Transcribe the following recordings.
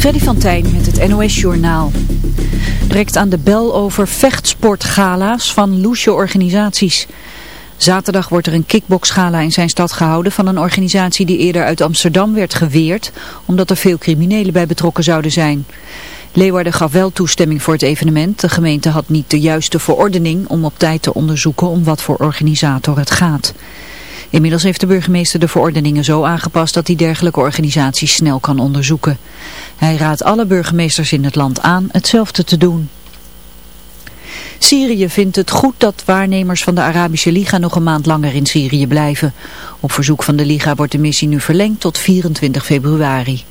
Freddy van Tijn met het NOS-journaal. Direct aan de bel over vechtsportgala's van loesje organisaties. Zaterdag wordt er een kickboxgala in zijn stad gehouden van een organisatie die eerder uit Amsterdam werd geweerd, omdat er veel criminelen bij betrokken zouden zijn. Leeuwarden gaf wel toestemming voor het evenement. De gemeente had niet de juiste verordening om op tijd te onderzoeken om wat voor organisator het gaat. Inmiddels heeft de burgemeester de verordeningen zo aangepast dat hij dergelijke organisaties snel kan onderzoeken. Hij raadt alle burgemeesters in het land aan hetzelfde te doen. Syrië vindt het goed dat waarnemers van de Arabische Liga nog een maand langer in Syrië blijven. Op verzoek van de Liga wordt de missie nu verlengd tot 24 februari.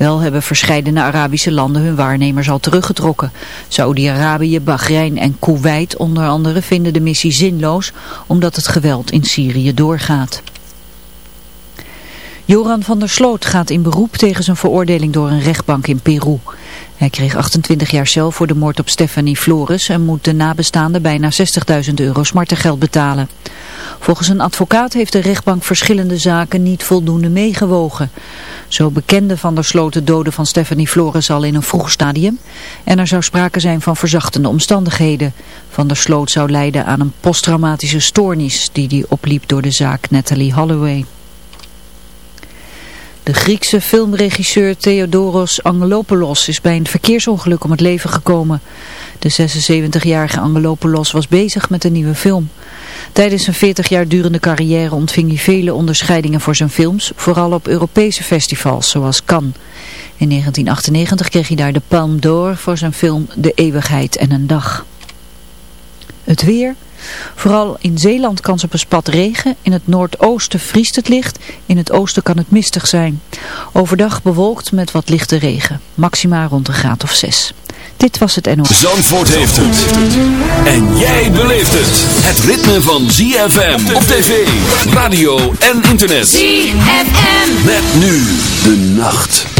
Wel hebben verscheidene Arabische landen hun waarnemers al teruggetrokken. Saudi-Arabië, Bahrein en Kuwait onder andere vinden de missie zinloos omdat het geweld in Syrië doorgaat. Joran van der Sloot gaat in beroep tegen zijn veroordeling door een rechtbank in Peru. Hij kreeg 28 jaar cel voor de moord op Stephanie Flores en moet de nabestaanden bijna 60.000 euro smartengeld betalen. Volgens een advocaat heeft de rechtbank verschillende zaken niet voldoende meegewogen. Zo bekende Van der Sloot de doden van Stephanie Flores al in een vroeg stadium en er zou sprake zijn van verzachtende omstandigheden. Van der Sloot zou lijden aan een posttraumatische stoornis die die opliep door de zaak Natalie Holloway. De Griekse filmregisseur Theodoros Angelopoulos is bij een verkeersongeluk om het leven gekomen. De 76-jarige Angelopoulos was bezig met een nieuwe film. Tijdens zijn 40 jaar durende carrière ontving hij vele onderscheidingen voor zijn films, vooral op Europese festivals zoals Cannes. In 1998 kreeg hij daar de Palme d'Or voor zijn film De Eeuwigheid en een Dag. Het weer... Vooral in Zeeland kans op een spat regen. In het noordoosten vriest het licht. In het oosten kan het mistig zijn. Overdag bewolkt met wat lichte regen. Maxima rond een graad of 6. Dit was het NO. Zandvoort heeft het. En jij beleeft het. Het ritme van ZFM op tv, radio en internet. ZFM. Met nu de nacht.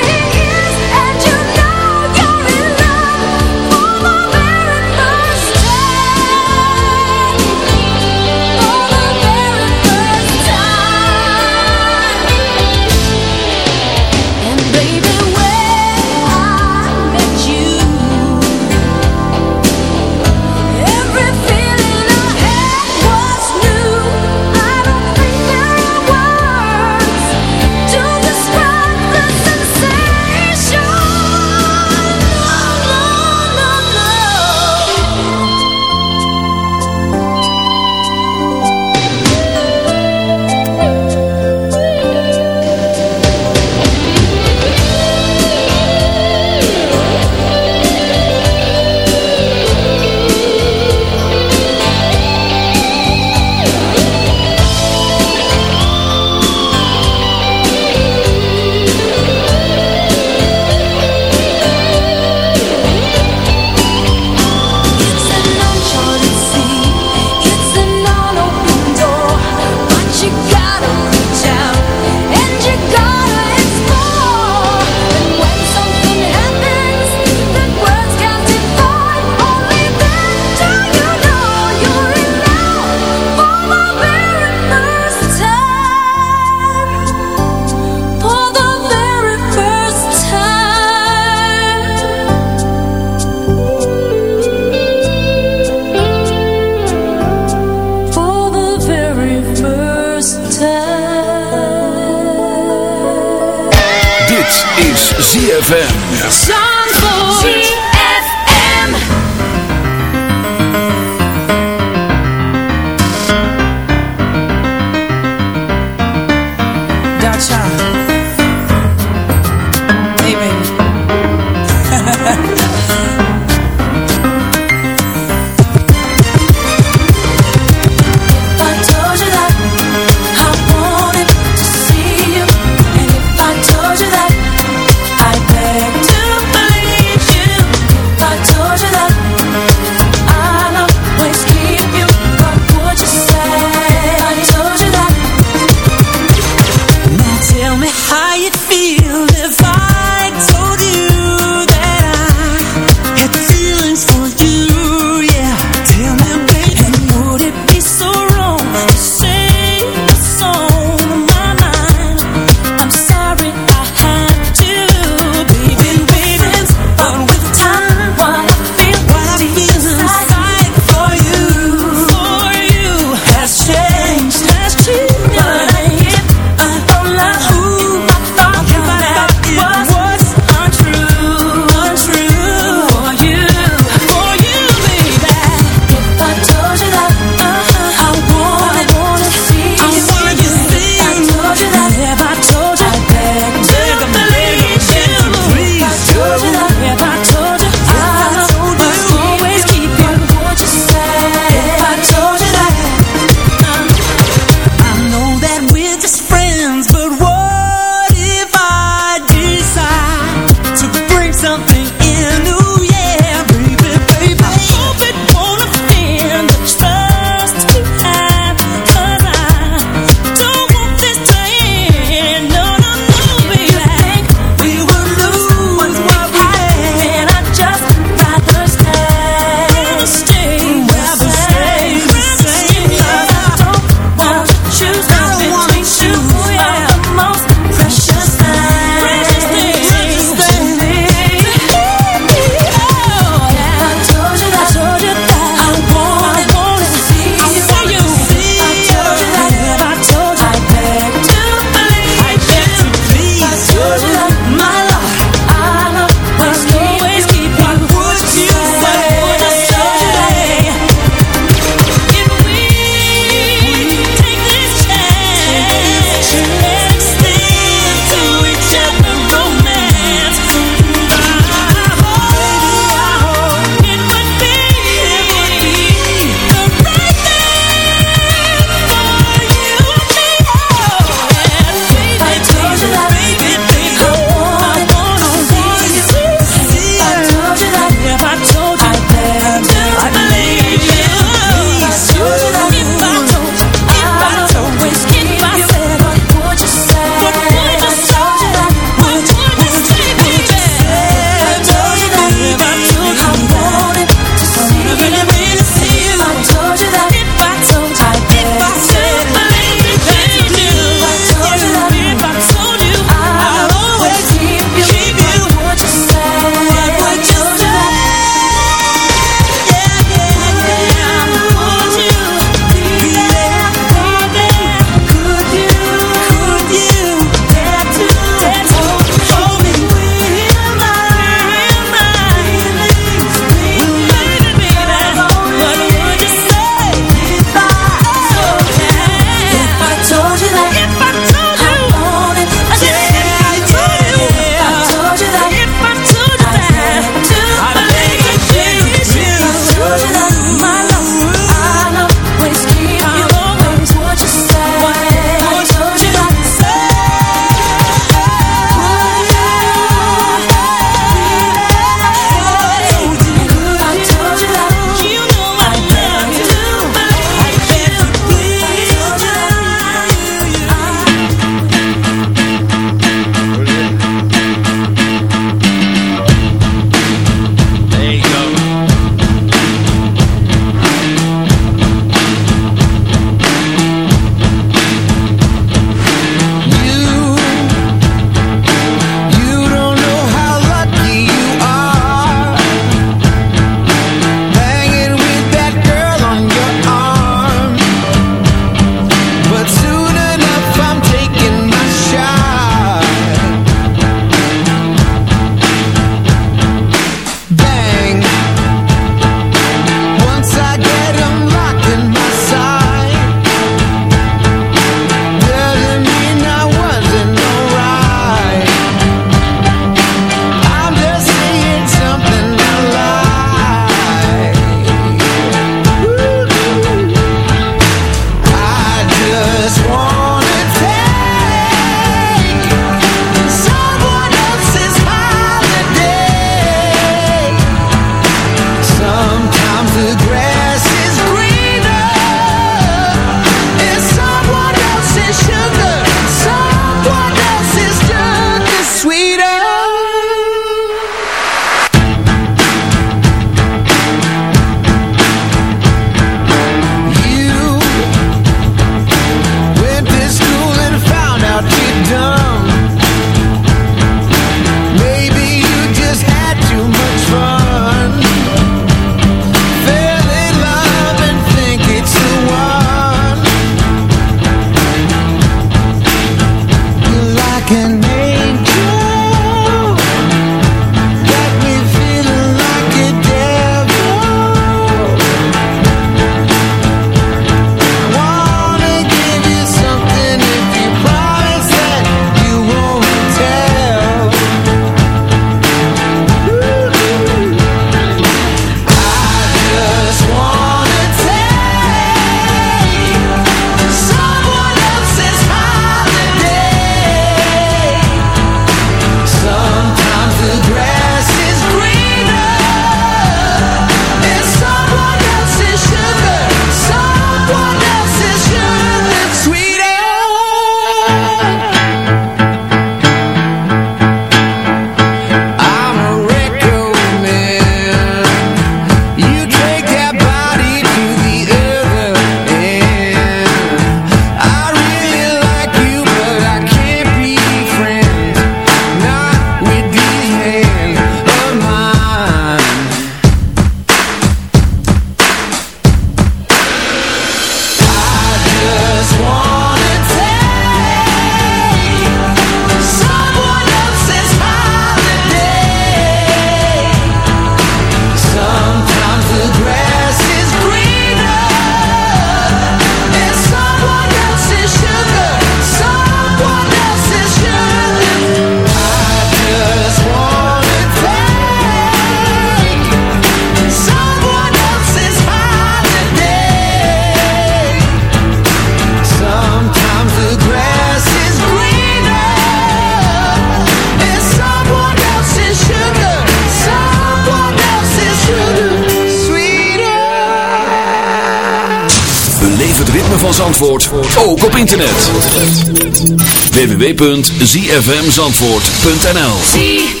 www.zfmzandvoort.nl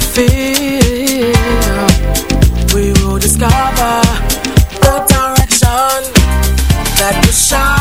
feel. We will discover The direction That will shine.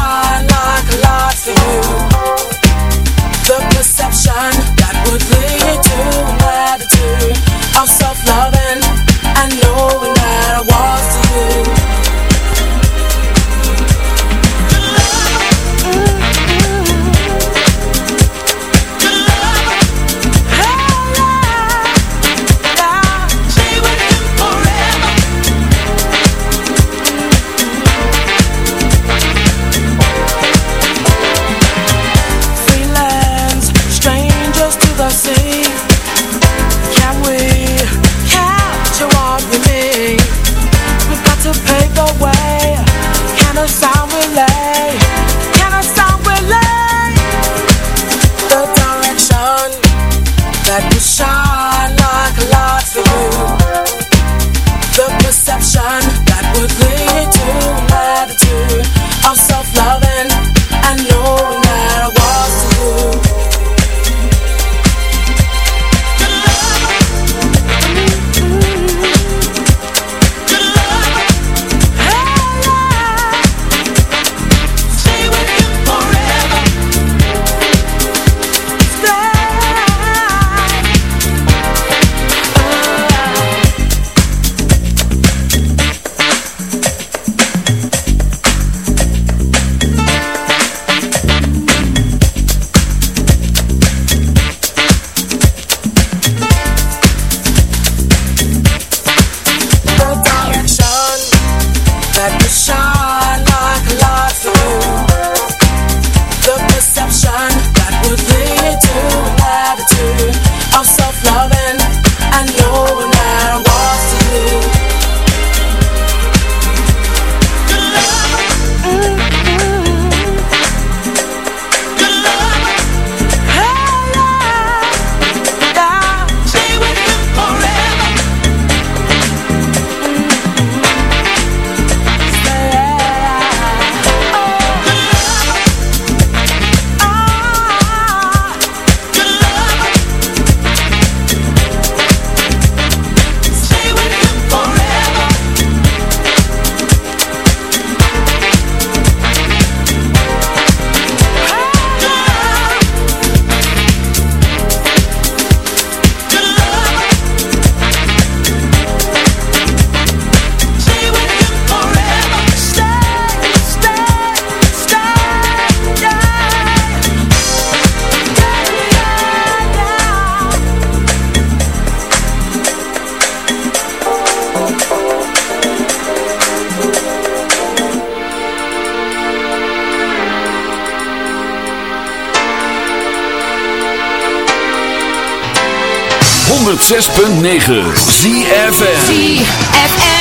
106.9 ZFM ZFM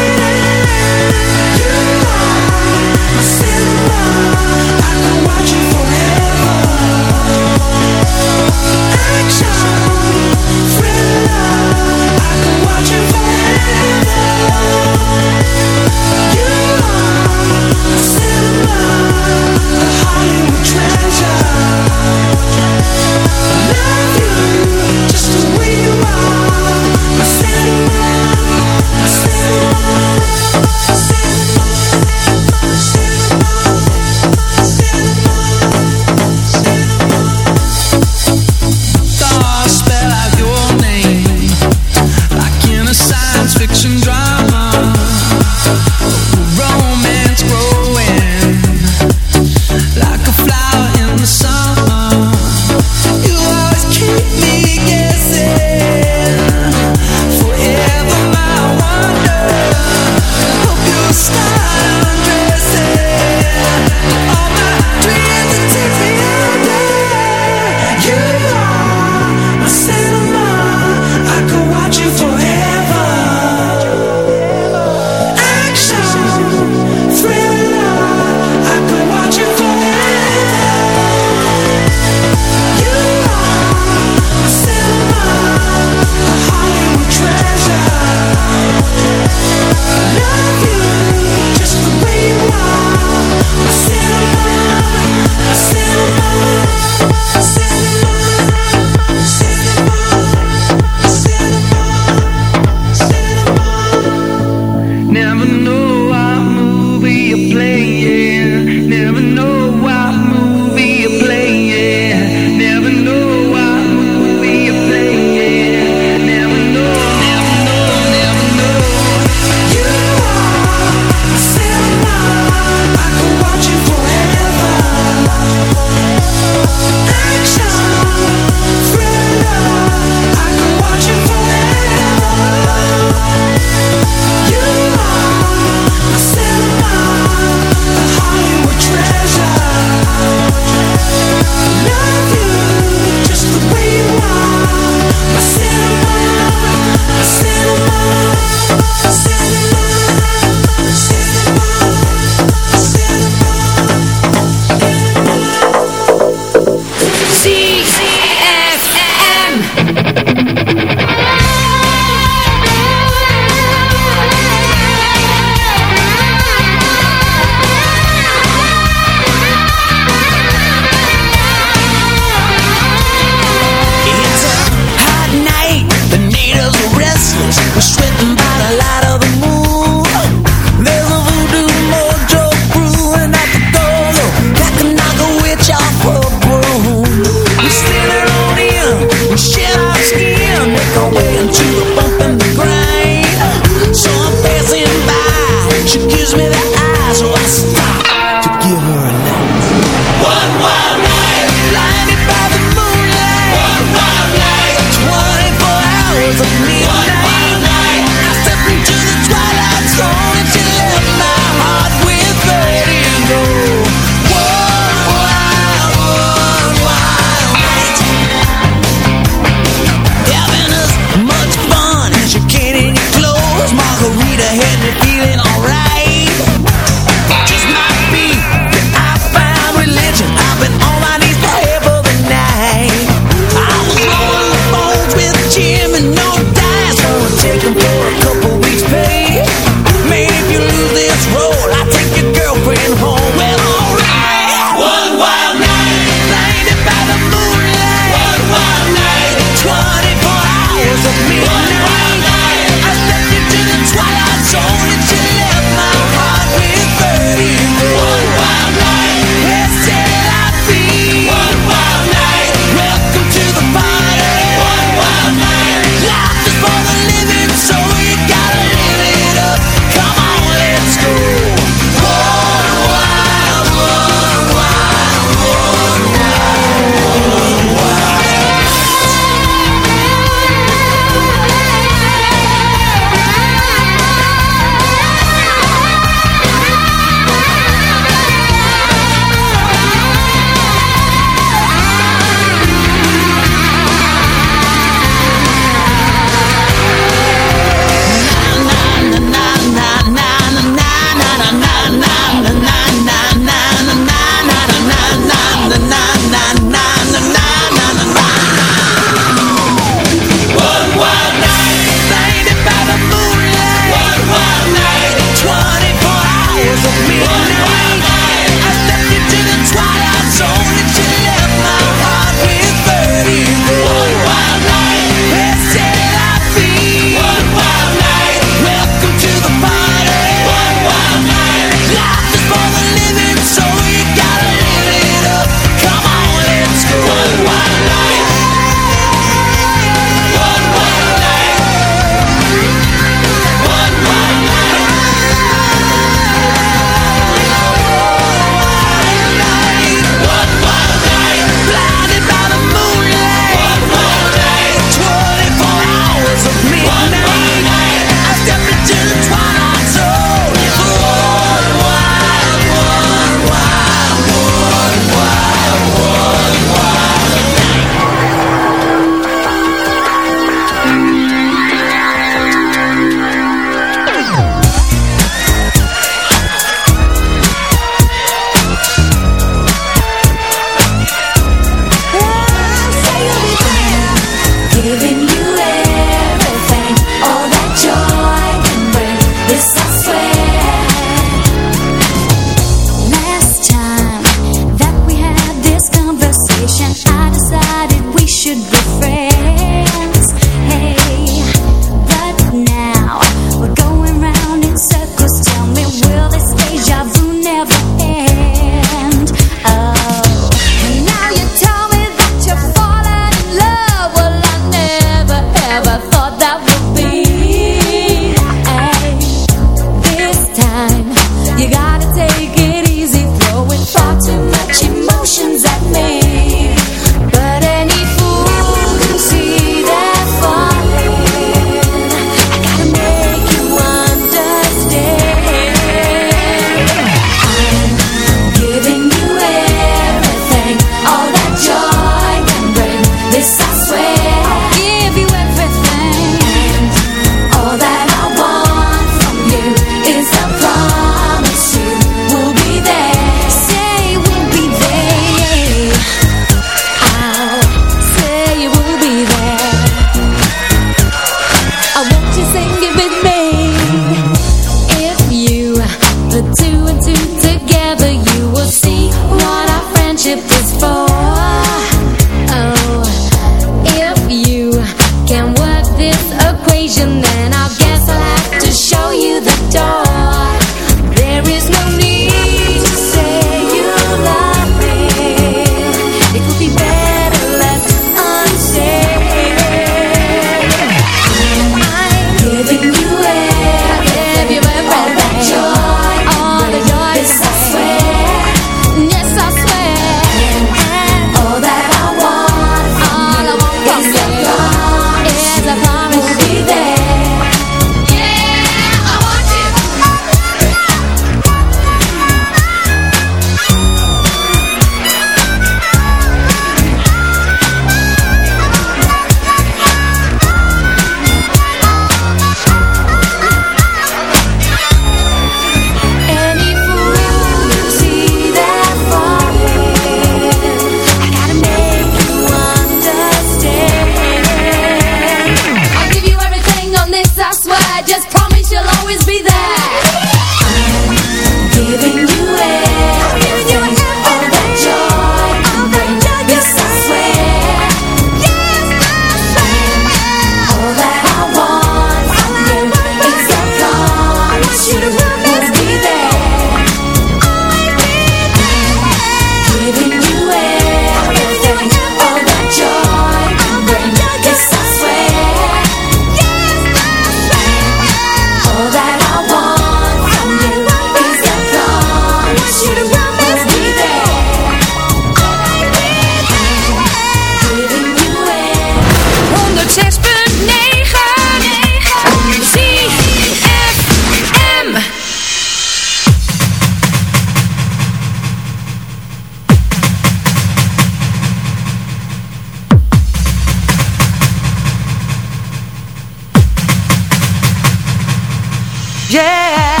Yeah.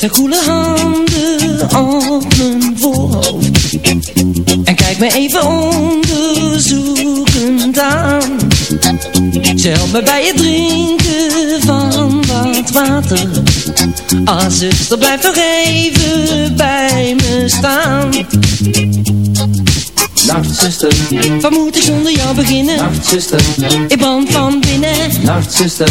Haar koele handen op mijn voorhoofd En kijkt me even onderzoekend aan. Ze helpt me bij het drinken van wat water. Ah zuster blijf nog even bij me staan. Nachtzuster, Wat moet ik zonder jou beginnen? Nachtzuster, Ik brand van binnen. Nachtzuster,